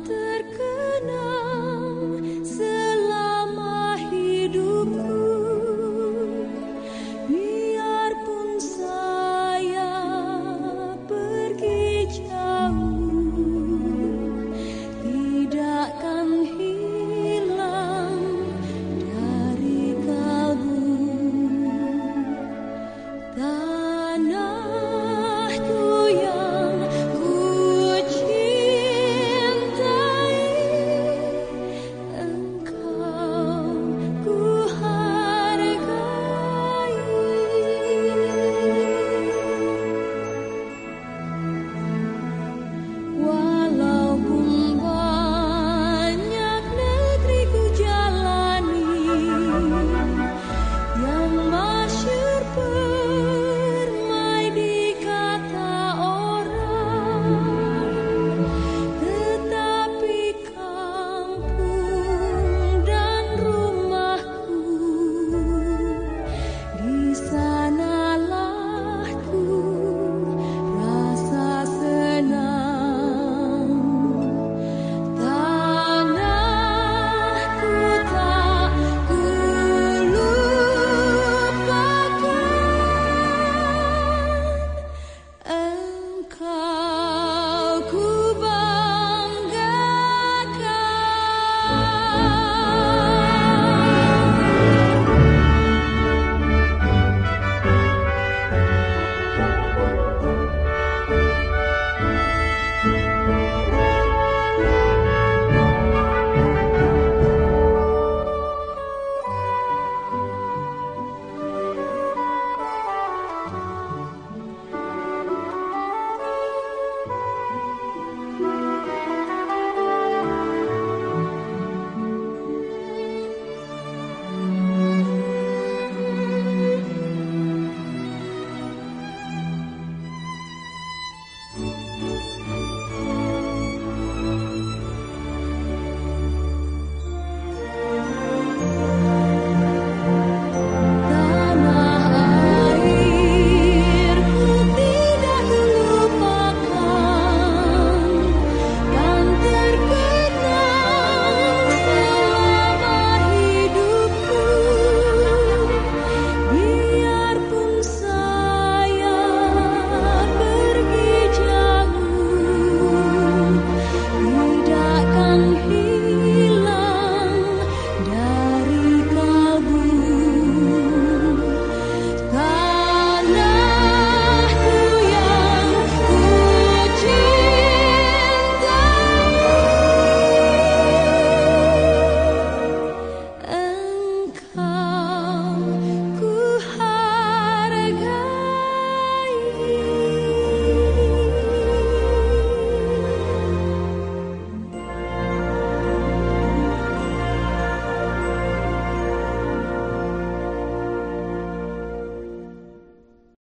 terkenal